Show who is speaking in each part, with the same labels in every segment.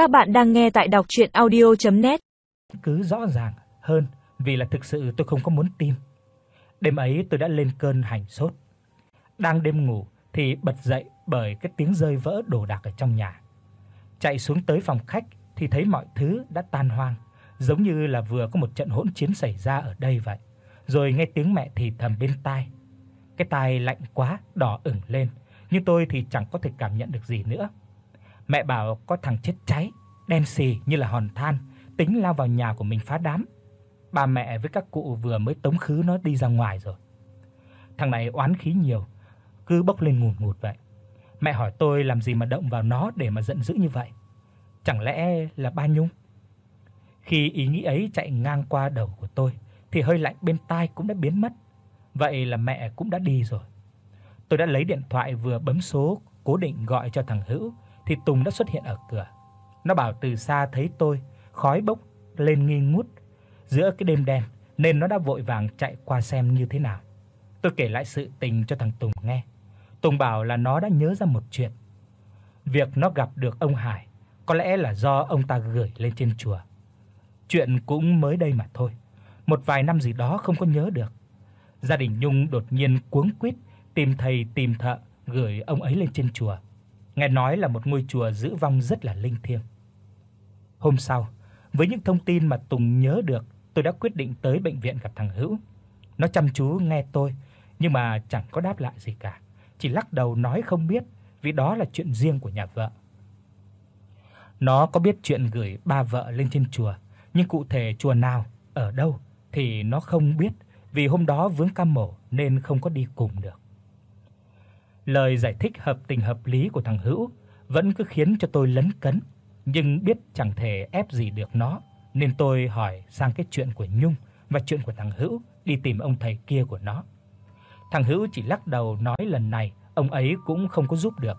Speaker 1: Các bạn đang nghe tại đọc audio net
Speaker 2: Cứ rõ ràng hơn vì là thực sự tôi không có muốn tìm Đêm ấy tôi đã lên cơn hành sốt. Đang đêm ngủ thì bật dậy bởi cái tiếng rơi vỡ đồ đạc ở trong nhà. Chạy xuống tới phòng khách thì thấy mọi thứ đã tan hoang, giống như là vừa có một trận hỗn chiến xảy ra ở đây vậy. Rồi nghe tiếng mẹ thì thầm bên tai. Cái tai lạnh quá, đỏ ửng lên, nhưng tôi thì chẳng có thể cảm nhận được gì nữa. Mẹ bảo có thằng chết cháy, đen xì như là hòn than, tính lao vào nhà của mình phá đám. Ba mẹ với các cụ vừa mới tống khứ nó đi ra ngoài rồi. Thằng này oán khí nhiều, cứ bốc lên ngùn ngụt vậy. Mẹ hỏi tôi làm gì mà động vào nó để mà giận dữ như vậy? Chẳng lẽ là ba Nhung? Khi ý nghĩ ấy chạy ngang qua đầu của tôi thì hơi lạnh bên tai cũng đã biến mất. Vậy là mẹ cũng đã đi rồi. Tôi đã lấy điện thoại vừa bấm số cố định gọi cho thằng Hữu thì Tùng đã xuất hiện ở cửa. Nó bảo từ xa thấy tôi, khói bốc lên nghi ngút giữa cái đêm đen nên nó đã vội vàng chạy qua xem như thế nào. Tôi kể lại sự tình cho thằng Tùng nghe. Tùng bảo là nó đã nhớ ra một chuyện. Việc nó gặp được ông Hải có lẽ là do ông ta gửi lên trên chùa. Chuyện cũng mới đây mà thôi. Một vài năm gì đó không có nhớ được. Gia đình Nhung đột nhiên cuống quýt tìm thầy tìm thợ gửi ông ấy lên trên chùa. Nghe nói là một ngôi chùa giữ vong rất là linh thiêng. Hôm sau, với những thông tin mà Tùng nhớ được, tôi đã quyết định tới bệnh viện gặp thằng Hữu. Nó chăm chú nghe tôi, nhưng mà chẳng có đáp lại gì cả, chỉ lắc đầu nói không biết, vì đó là chuyện riêng của nhà vợ. Nó có biết chuyện gửi ba vợ lên trên chùa, nhưng cụ thể chùa nào, ở đâu thì nó không biết, vì hôm đó vướng cam mổ nên không có đi cùng được. Lời giải thích hợp tình hợp lý của thằng Hữu vẫn cứ khiến cho tôi lấn cấn, nhưng biết chẳng thể ép gì được nó, nên tôi hỏi sang cái chuyện của Nhung và chuyện của thằng Hữu đi tìm ông thầy kia của nó. Thằng Hữu chỉ lắc đầu nói lần này ông ấy cũng không có giúp được.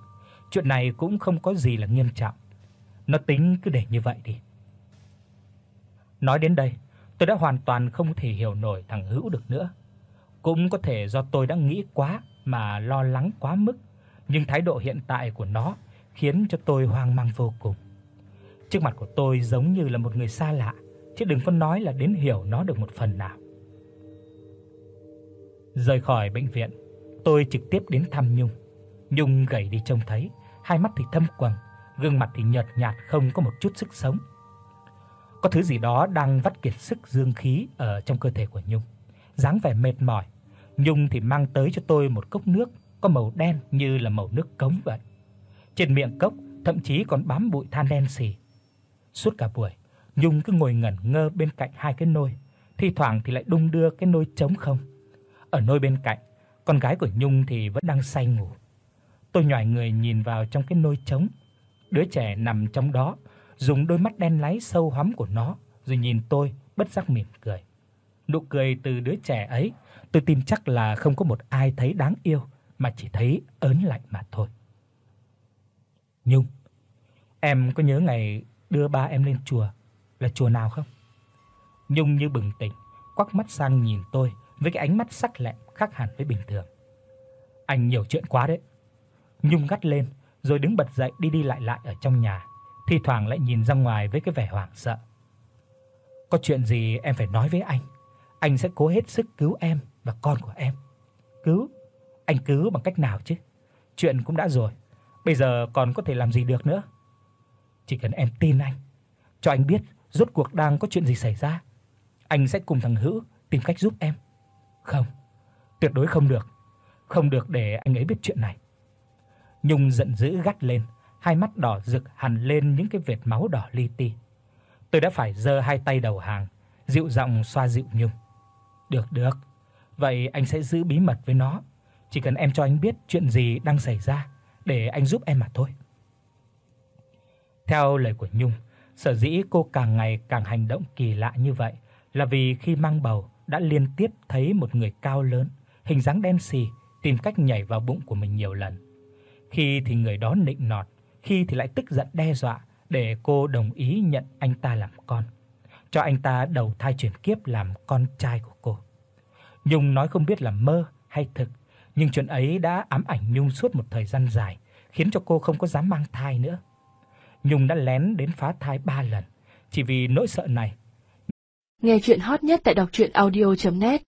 Speaker 2: Chuyện này cũng không có gì là nghiêm trọng. Nó tính cứ để như vậy đi. Nói đến đây, tôi đã hoàn toàn không thể hiểu nổi thằng Hữu được nữa. Cũng có thể do tôi đã nghĩ quá mà lo lắng quá mức, nhưng thái độ hiện tại của nó khiến cho tôi hoang mang vô cùng. Trước mặt của tôi giống như là một người xa lạ, chứ đừng có nói là đến hiểu nó được một phần nào. Rời khỏi bệnh viện, tôi trực tiếp đến thăm Nhung. Nhung gầy đi trông thấy, hai mắt thì thâm quầng, gương mặt thì nhợt nhạt không có một chút sức sống. Có thứ gì đó đang vắt kiệt sức dương khí ở trong cơ thể của Nhung. Dáng vẻ mệt mỏi, Nhung thì mang tới cho tôi một cốc nước có màu đen như là màu nước cống vậy. Trên miệng cốc thậm chí còn bám bụi than đen xì. Suốt cả buổi, Nhung cứ ngồi ngẩn ngơ bên cạnh hai cái nôi, thi thoảng thì lại đung đưa cái nôi trống không. Ở nôi bên cạnh, con gái của Nhung thì vẫn đang say ngủ. Tôi nhòi người nhìn vào trong cái nôi trống. Đứa trẻ nằm trong đó, dùng đôi mắt đen láy sâu hoắm của nó rồi nhìn tôi bất giác mỉm cười. Nụ cười từ đứa trẻ ấy Tôi tin chắc là không có một ai thấy đáng yêu mà chỉ thấy ớn lạnh mà thôi. Nhung, em có nhớ ngày đưa ba em lên chùa là chùa nào không? Nhung như bừng tỉnh, quắc mắt sang nhìn tôi với cái ánh mắt sắc lẹm khác hẳn với bình thường. Anh nhiều chuyện quá đấy. Nhung gắt lên rồi đứng bật dậy đi đi lại lại ở trong nhà, thi thoảng lại nhìn ra ngoài với cái vẻ hoảng sợ. Có chuyện gì em phải nói với anh, anh sẽ cố hết sức cứu em và con của em. Cứu? Anh cứu bằng cách nào chứ? Chuyện cũng đã rồi, bây giờ còn có thể làm gì được nữa? Chỉ cần em tin anh, cho anh biết rốt cuộc đang có chuyện gì xảy ra. Anh sẽ cùng thằng Hữu tìm cách giúp em. Không, tuyệt đối không được. Không được để anh ấy biết chuyện này. Nhung giận dữ gắt lên, hai mắt đỏ rực hằn lên những cái vệt máu đỏ li ti. Tôi đã phải giơ hai tay đầu hàng, dịu giọng xoa dịu Nhung. Được được, Vậy anh sẽ giữ bí mật với nó, chỉ cần em cho anh biết chuyện gì đang xảy ra để anh giúp em mà thôi. Theo lời của Nhung, sở dĩ cô càng ngày càng hành động kỳ lạ như vậy là vì khi mang bầu đã liên tiếp thấy một người cao lớn, hình dáng đen xì tìm cách nhảy vào bụng của mình nhiều lần. Khi thì người đó nịnh nọt, khi thì lại tức giận đe dọa để cô đồng ý nhận anh ta làm con, cho anh ta đầu thai chuyển kiếp làm con trai của cô. Nhung nói không biết là mơ hay thực, nhưng chuyện ấy đã ám ảnh Nhung suốt một thời gian dài, khiến cho cô không có dám mang thai nữa. Nhung đã lén đến phá thai 3 lần chỉ vì nỗi sợ này.
Speaker 3: Nghe truyện hot nhất tại doctruyenaudio.net